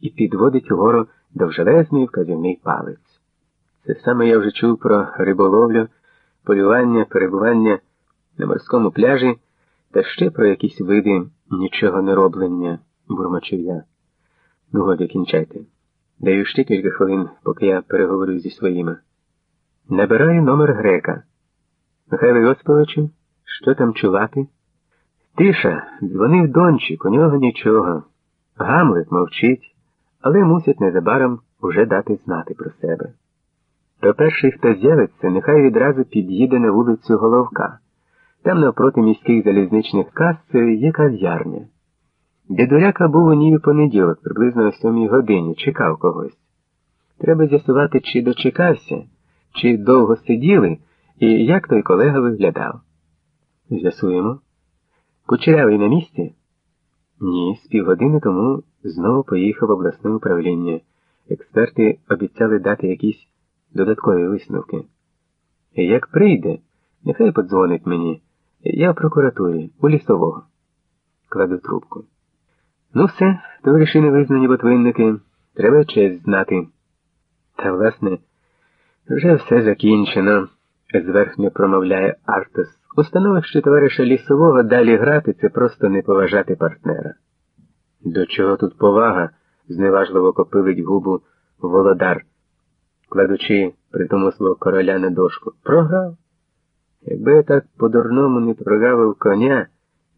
і підводить угору довжелезний вказівний палець. Це саме я вже чув про риболовлю, полювання, перебування на морському пляжі та ще про якісь види нічого не роблення, бурмочив я. Ну, годі, кінчайте. Даю ще кілька хвилин, поки я переговорю зі своїми. Набираю номер грека. Михайло Йосиповичу, що там чувати? Тиша, дзвонив дончик, у нього нічого. Гамлет мовчить, але мусять незабаром уже дати знати про себе. То перший, хто з'явиться, нехай відразу під'їде на вулицю Головка. Там навпроти міських залізничних кас є кав'ярня. Дідуляка був у ній у понеділок, приблизно о сьомій годині, чекав когось. Треба з'ясувати, чи дочекався, чи довго сиділи, і як той колега виглядав. З'ясуємо. Кучерявий на місці? Ні, з півгодини тому знову поїхав обласне управління. Експерти обіцяли дати якісь додаткові висновки. Як прийде, нехай подзвонить мені. Я в прокуратурі, у лісового. Кладу трубку. Ну все, товариші невизнані ботвинники, треба честь знати. Та, власне, вже все закінчено, зверхньо промовляє Артос. У становищі товариша лісового далі грати це просто не поважати партнера. До чого тут повага? зневажливо копилить губу володар, кладучи при тому свого короля на дошку. Програв. Якби я так по-дурному не прогавив коня,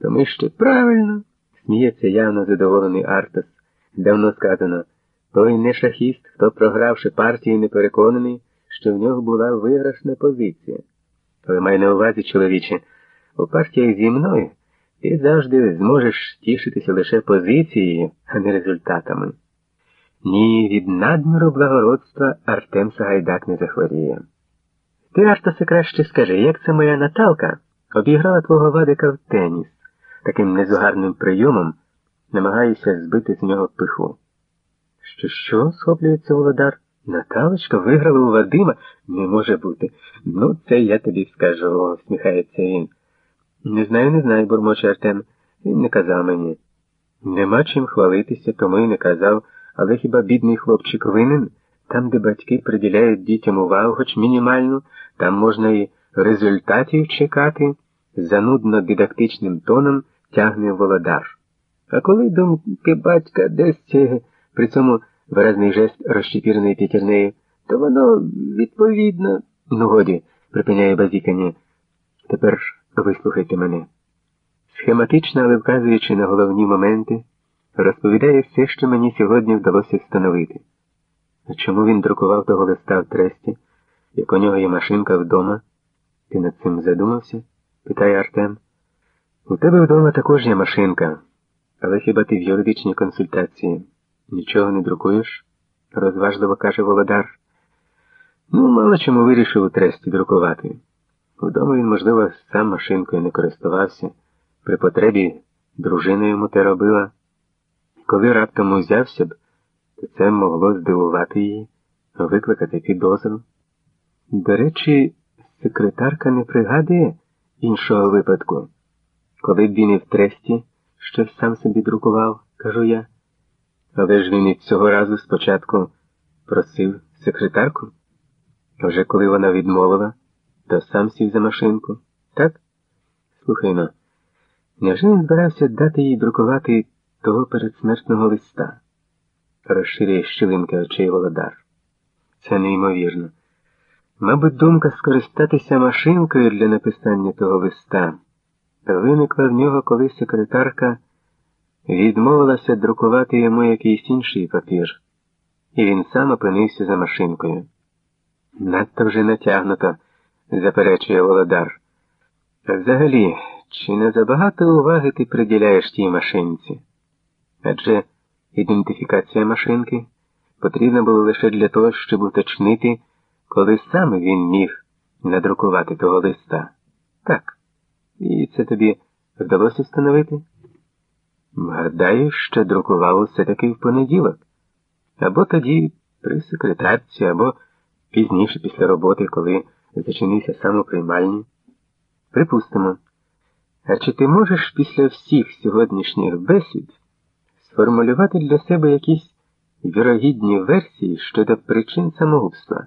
то ми ще правильно, сміється явно задоволений Артас. Давно сказано, той не шахіст, хто, програвши партію, не переконаний, що в нього була виграшна позиція. Але май на увазі, чоловіче, у партіях зі мною ти завжди зможеш тішитися лише позицією, а не результатами. Ні, від надміру благородства Артем Сагайдак не захворіє. Ти, Артасе, краще скажи, як це моя Наталка обіграла твого Вадика в теніс, таким незугарним прийомом, намагаюся збити з нього пиху. Що, що? схоплюється Володар. Наталочка виграла у Вадима? Не може бути. Ну, це я тобі скажу, всміхається він. Не знаю, не знаю, бурмоче Артем. Він не казав мені. Нема чим хвалитися, тому й не казав, але хіба бідний хлопчик винен? Там, де батьки приділяють дітям увагу, хоч мінімальну, там можна і результатів чекати, занудно дидактичним тоном тягне володар. А коли думки батька десь при цьому виразний жест розчепіреної п'ятірнею, то воно відповідно. Ну, годі, припиняє базікання. Тепер вислухайте мене. Схематично, але вказуючи на головні моменти, розповідає все, що мені сьогодні вдалося встановити. А чому він друкував того листа в тресті, як у нього є машинка вдома? Ти над цим задумався? питає Артем. У тебе вдома також є машинка, але хіба ти в юридичній консультації нічого не друкуєш? розважливо каже Володар. Ну, мало чому вирішив у тресті друкувати. Вдома він, можливо, сам машинкою не користувався, при потребі дружина йому те робила. Коли раптом узявся б, то це могло здивувати її, викликати підозру. До речі, секретарка не пригадує іншого випадку. Коли б він і в тресті щось сам собі друкував, кажу я. Але ж він і цього разу спочатку просив секретарку. Вже коли вона відмовила, то сам сів за машинку. Так? Слухай но, невже він збирався дати їй друкувати того передсмертного листа? Розширює щілинки очей Володар. Це неймовірно. Мабуть, думка скористатися машинкою для написання того листа виникла в нього, коли секретарка відмовилася друкувати йому якийсь інший папір, і він сам опинився за машинкою. Надто вже натягнуто, заперечує Володар. Взагалі, чи не забагато уваги ти приділяєш тій машинці? Адже ідентифікація машинки потрібна була лише для того, щоб уточнити, коли саме він міг надрукувати того листа. Так. І це тобі вдалося встановити? Гадаю, що друкував усе таки в понеділок. Або тоді при секретарці, або пізніше після роботи, коли зачинився сам у приймальні. Припустимо. А чи ти можеш після всіх сьогоднішніх бесід сформулювати для себе якісь вірогідні версії щодо причин самогубства.